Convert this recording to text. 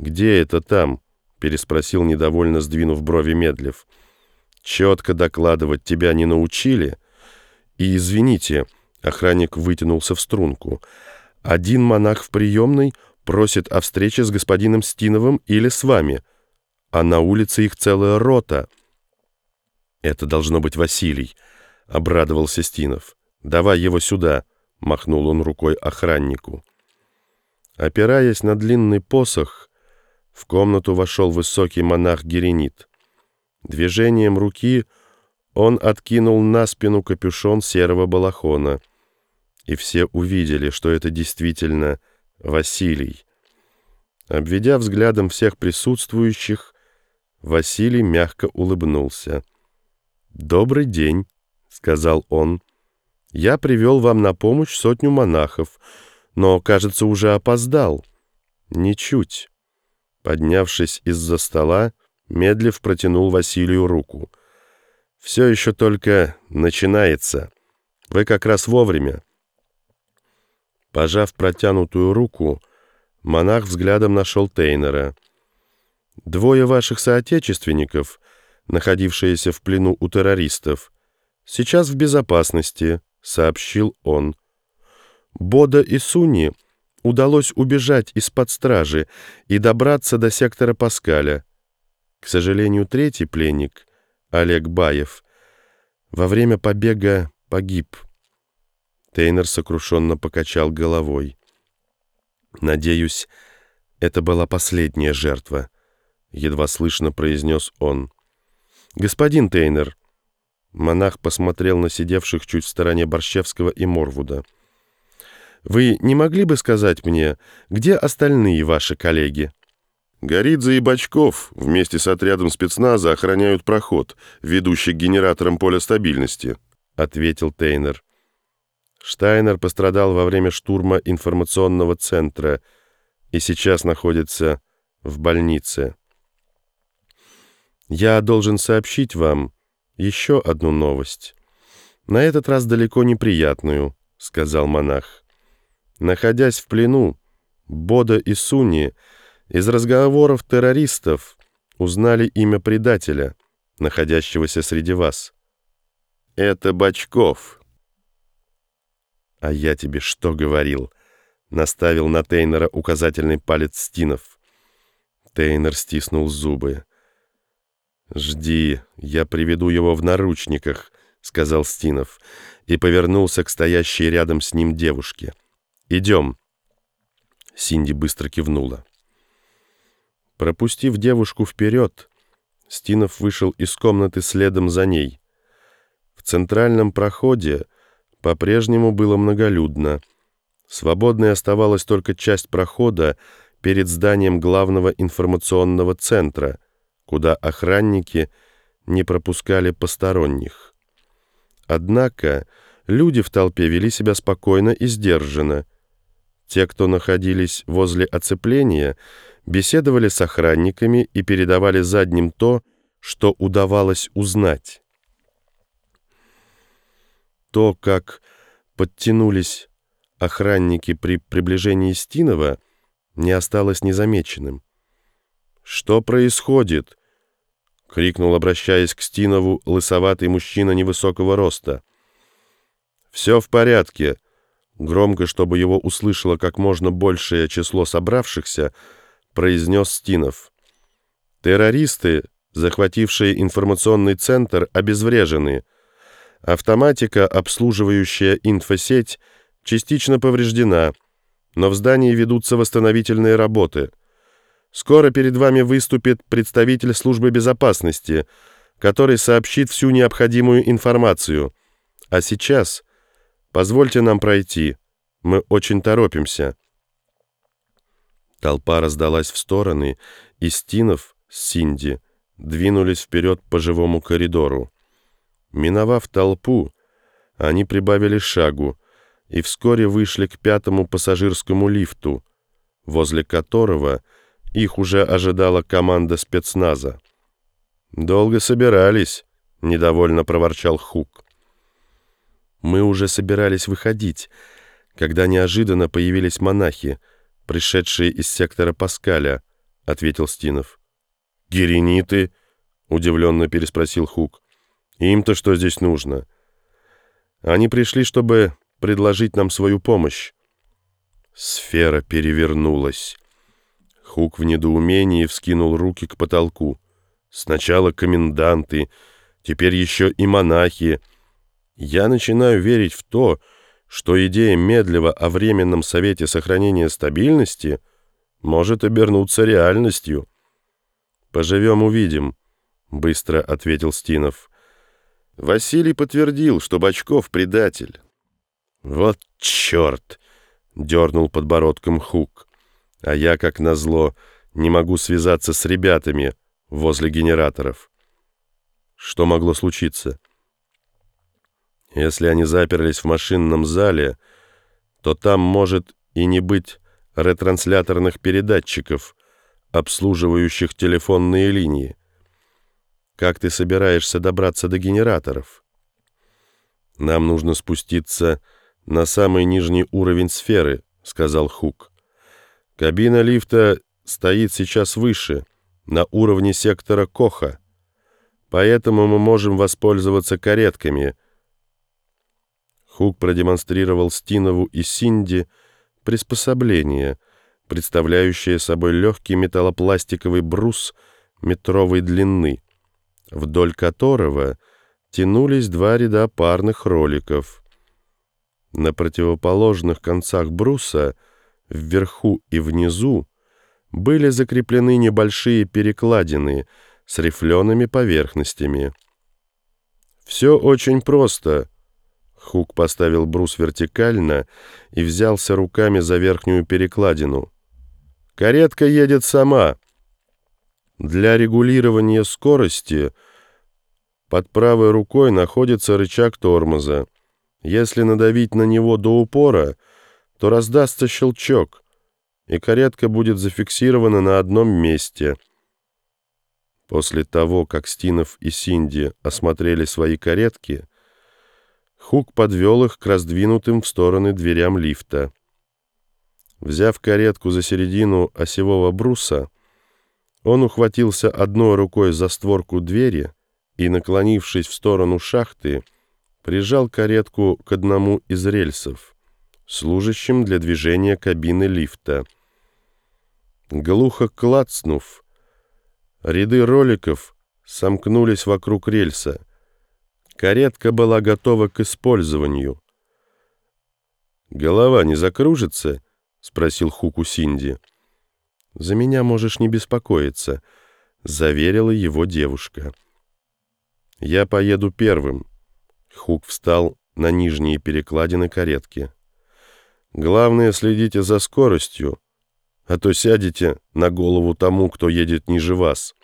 «Где это там?» — переспросил недовольно, сдвинув брови медлив. «Четко докладывать тебя не научили?» «И извините», — охранник вытянулся в струнку, «один монах в приемной просит о встрече с господином Стиновым или с вами, а на улице их целая рота». «Это должно быть Василий», — обрадовался Стинов. «Давай его сюда», — махнул он рукой охраннику. Опираясь на длинный посох, в комнату вошел высокий монах Геренит. Движением руки он откинул на спину капюшон серого балахона, и все увидели, что это действительно Василий. Обведя взглядом всех присутствующих, Василий мягко улыбнулся. «Добрый день», — сказал он. «Я привел вам на помощь сотню монахов, но, кажется, уже опоздал». «Ничуть». Поднявшись из-за стола, Медлив протянул Василию руку. «Все еще только начинается. Вы как раз вовремя». Пожав протянутую руку, монах взглядом нашел Тейнера. «Двое ваших соотечественников, находившиеся в плену у террористов, сейчас в безопасности», — сообщил он. «Бода и Суни удалось убежать из-под стражи и добраться до сектора Паскаля. К сожалению, третий пленник, Олег Баев, во время побега погиб. Тейнер сокрушенно покачал головой. «Надеюсь, это была последняя жертва», — едва слышно произнес он. «Господин Тейнер», — монах посмотрел на сидевших чуть в стороне Борщевского и Морвуда, — вы не могли бы сказать мне, где остальные ваши коллеги?» Горидзе и Бачков вместе с отрядом спецназа охраняют проход, ведущий к генераторам поля стабильности», — ответил Тейнер. Штайнер пострадал во время штурма информационного центра и сейчас находится в больнице. Я должен сообщить вам еще одну новость. На этот раз далеко неприятную, — сказал монах. Находясь в плену, Бода и Суни из разговоров террористов узнали имя предателя, находящегося среди вас. Это Бачков. А я тебе что говорил? Наставил на Тейнера указательный палец Стинов. Тейнер стиснул зубы. «Жди, я приведу его в наручниках», — сказал Стинов, и повернулся к стоящей рядом с ним девушке. «Идем». Синди быстро кивнула. Пропустив девушку вперед, Стинов вышел из комнаты следом за ней. В центральном проходе по-прежнему было многолюдно. Свободной оставалась только часть прохода перед зданием главного информационного центра, куда охранники не пропускали посторонних. Однако люди в толпе вели себя спокойно и сдержанно, те, кто находились возле оцепления, беседовали с охранниками и передавали задним то, что удавалось узнать. То, как подтянулись охранники при приближении Стинова, не осталось незамеченным. «Что происходит?» — крикнул, обращаясь к Стинову, лысоватый мужчина невысокого роста. «Все в порядке», громко, чтобы его услышало как можно большее число собравшихся, произнес Стинов. «Террористы, захватившие информационный центр, обезврежены. Автоматика, обслуживающая инфосеть, частично повреждена, но в здании ведутся восстановительные работы. Скоро перед вами выступит представитель службы безопасности, который сообщит всю необходимую информацию. А сейчас...» Позвольте нам пройти. Мы очень торопимся». Толпа раздалась в стороны, и Стинов с Синди двинулись вперед по живому коридору. Миновав толпу, они прибавили шагу и вскоре вышли к пятому пассажирскому лифту, возле которого их уже ожидала команда спецназа. «Долго собирались», — недовольно проворчал Хук. Мы уже собирались выходить, когда неожиданно появились монахи, пришедшие из сектора Паскаля, ответил Стинов. «Герениты?» — удивленно переспросил Хук. «Им-то что здесь нужно?» «Они пришли, чтобы предложить нам свою помощь». Сфера перевернулась. Хук в недоумении вскинул руки к потолку. Сначала коменданты, теперь еще и монахи. Я начинаю верить в то, что идея Медлева о Временном Совете Сохранения Стабильности может обернуться реальностью. «Поживем, увидим», — быстро ответил Стинов. Василий подтвердил, что Бочков предатель. «Вот черт!» — дернул подбородком Хук. «А я, как назло, не могу связаться с ребятами возле генераторов». Что могло случиться? Если они заперлись в машинном зале, то там может и не быть ретрансляторных передатчиков, обслуживающих телефонные линии. Как ты собираешься добраться до генераторов? Нам нужно спуститься на самый нижний уровень сферы, сказал Хук. Кабина лифта стоит сейчас выше, на уровне сектора Коха. Поэтому мы можем воспользоваться каретками. Хук продемонстрировал Стинову и Синди приспособление, представляющее собой легкий металлопластиковый брус метровой длины, вдоль которого тянулись два ряда парных роликов. На противоположных концах бруса, вверху и внизу, были закреплены небольшие перекладины с рифлеными поверхностями. Все очень просто — Хук поставил брус вертикально и взялся руками за верхнюю перекладину. «Каретка едет сама. Для регулирования скорости под правой рукой находится рычаг тормоза. Если надавить на него до упора, то раздастся щелчок, и каретка будет зафиксирована на одном месте». После того, как Стинов и Синди осмотрели свои каретки, Хук подвел их к раздвинутым в стороны дверям лифта. Взяв каретку за середину осевого бруса, он ухватился одной рукой за створку двери и, наклонившись в сторону шахты, прижал каретку к одному из рельсов, служащим для движения кабины лифта. Глухо клацнув, ряды роликов сомкнулись вокруг рельса, Каретка была готова к использованию. «Голова не закружится?» — спросил Хуку Синди. «За меня можешь не беспокоиться», — заверила его девушка. «Я поеду первым». Хук встал на нижние перекладины каретки. «Главное, следите за скоростью, а то сядете на голову тому, кто едет ниже вас».